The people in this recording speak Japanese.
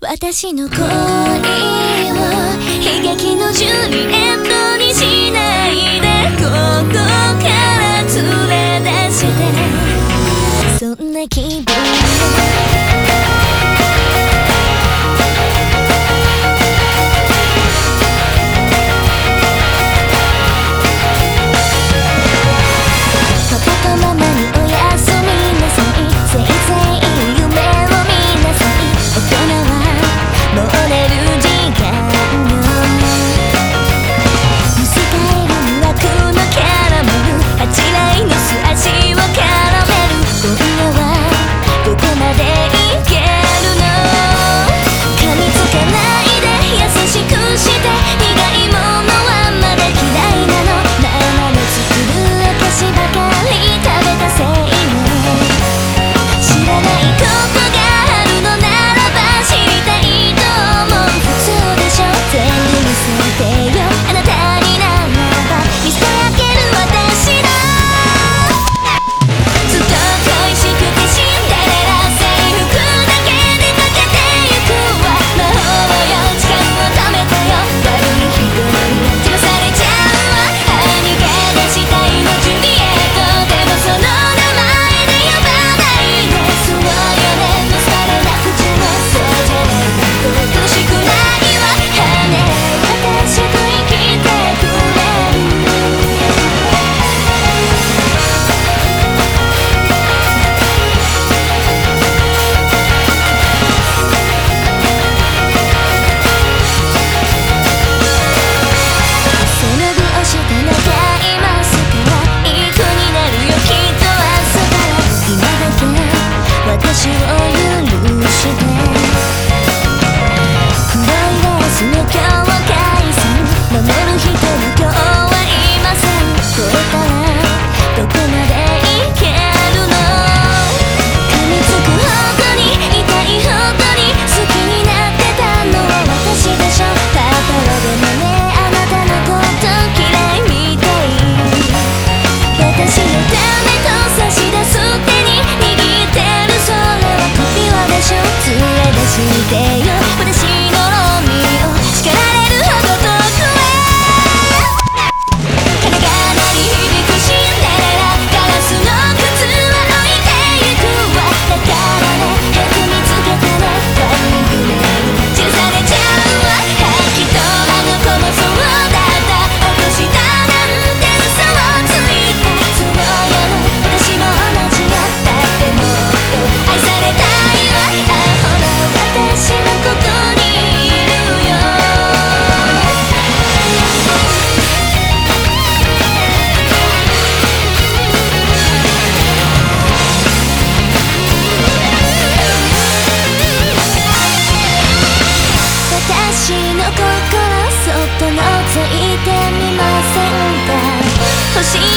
私の恋を悲劇の準備エンドにしないで。の顔しい